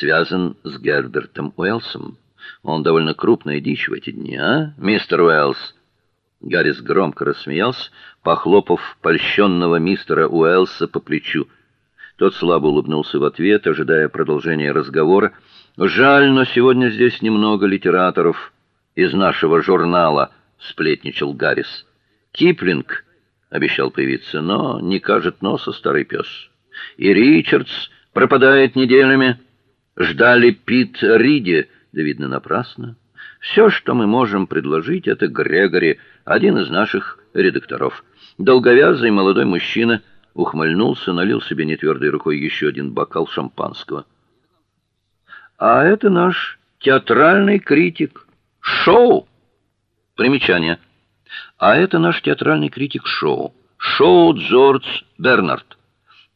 связан с Гербертом Уэлсом. Он довольно крупная дичь в эти дни, а, мистер Уэллс? Гаррис громко рассмеялся, похлопав польщенного мистера Уэллса по плечу. Тот слабо улыбнулся в ответ, ожидая продолжения разговора. Жаль, но сегодня здесь немного литераторов из нашего журнала, сплетничал Гаррис. Киплинг обещал появиться, но не кажет носа старый пес. И Ричардс пропадает неделями. Ждали Пит Риди, да видно напрасно. Все, что мы можем предложить это Грегори, один из наших редакторов. Долговязый молодой мужчина ухмыльнулся, налил себе нетвердой рукой еще один бокал шампанского. А это наш театральный критик. Шоу. Примечание. А это наш театральный критик Шоу. Шоу Джордж Бернард.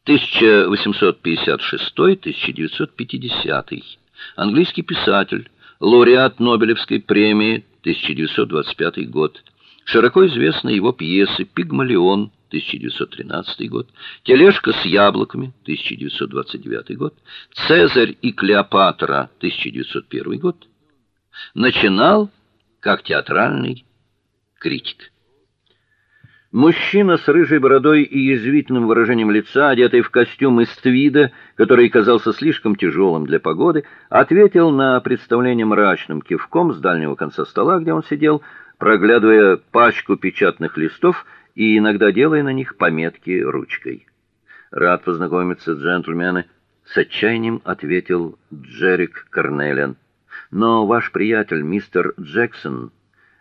1856-1950. Английский писатель, лауреат Нобелевской премии 1925 год. Широко известны его пьесы Пигмалион 1913 год, Тележка с яблоками 1929 год, Цезарь и Клеопатра 1901 год. Начинал как театральный критик. Мужчина с рыжей бородой и язвительным выражением лица, одетый в костюм из твида, который казался слишком тяжелым для погоды, ответил на представление мрачным кивком с дальнего конца стола, где он сидел, проглядывая пачку печатных листов и иногда делая на них пометки ручкой. Рад познакомиться, джентльмены, с отчаянием ответил Джерик Карнелиан. Но ваш приятель мистер Джексон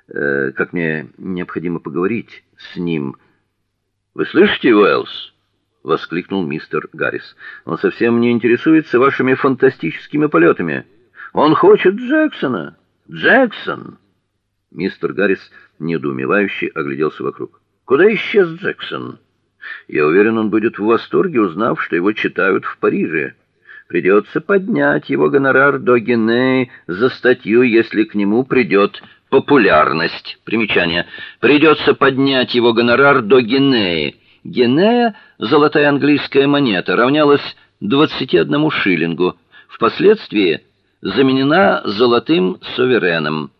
э, как мне необходимо поговорить с ним. Вы слышите, Уэллс? воскликнул мистер Гаррис. Он совсем не интересуется вашими фантастическими полетами. Он хочет Джексона. Джексон. Мистер Гаррис недоумевающе огляделся вокруг. Куда исчез Джексон? Я уверен, он будет в восторге, узнав, что его читают в Париже. Придется поднять его гонорар до гинеи за статью, если к нему придет популярность. Примечание. Придется поднять его гонорар до гинеи. Гинея золотая английская монета равнялась 21 шиллингу. Впоследствии заменена золотым сувереном.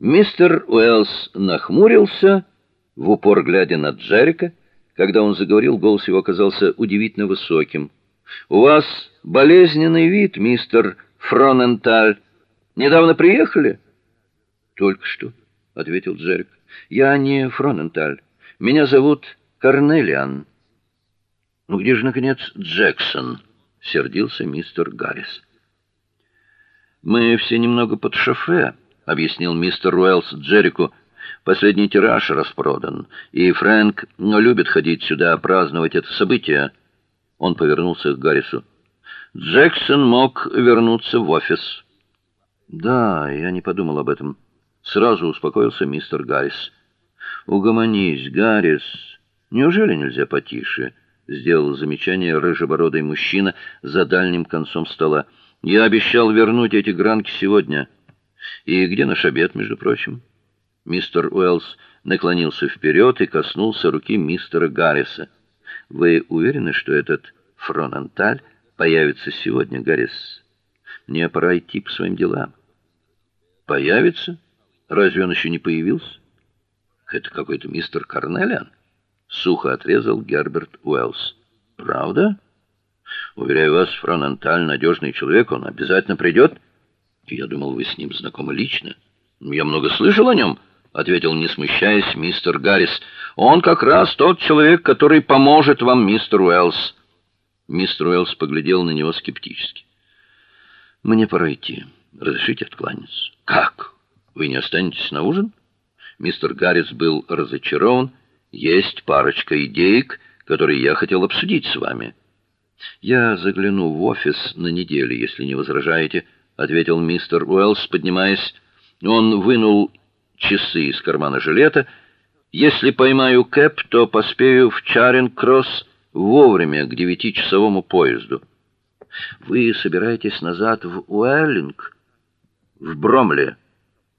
Мистер Уэллс нахмурился, в упор глядя на Джерика. Когда он заговорил, голос его оказался удивительно высоким. У вас болезненный вид, мистер Фроненталь. Недавно приехали? Только что, ответил Джерик. Я не Фроненталь. Меня зовут Карнелиан. Ну где же наконец Джексон? сердился мистер Гаррис. Мы все немного под шофе, объяснил мистер Уэллс Джерику. Последний тираж распродан, и Фрэнк любит ходить сюда праздновать это событие. Он повернулся к Гаррису. Джексон мог вернуться в офис. Да, я не подумал об этом. Сразу успокоился мистер Гаррис. Угомонись, Гаррис. Неужели нельзя потише? сделал замечание рыжебородый мужчина за дальним концом стола. Я обещал вернуть эти гранки сегодня. И где наш обед, между прочим? Мистер Уэллс наклонился вперед и коснулся руки мистера Гарриса. Вы уверены, что этот Фроненталь появится сегодня, Гаррис? Мне пора идти по своим делам. Появится? Разве он еще не появился? Это какой-то мистер Карнелиан, сухо отрезал Герберт Уэллс. Правда? Уверяю вас, Фроненталь надежный человек, он обязательно придет. Я думал, вы с ним знакомы лично. Я много слышал о нем, ответил, не смущаясь, мистер Гаррис. Он как раз тот человек, который поможет вам, мистер Уэллс. Мистер Уэллс поглядел на него скептически. Мне пора идти. Разрешите откланяться. Как? Вы не останетесь на ужин? Мистер Гаррис был разочарован. Есть парочка идеек, которые я хотел обсудить с вами. Я загляну в офис на неделю, если не возражаете, ответил мистер Уэллс, поднимаясь. Он вынул часы из кармана жилета. Если поймаю кэп, то поспею в Чаринг-кросс вовремя к девятичасовому поезду. Вы собираетесь назад в Уэллинг? В Бромле,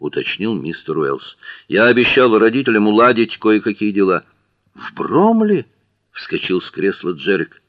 уточнил мистер Уэллс. Я обещал родителям уладить кое-какие дела. В Бромле? вскочил с кресла Джерик.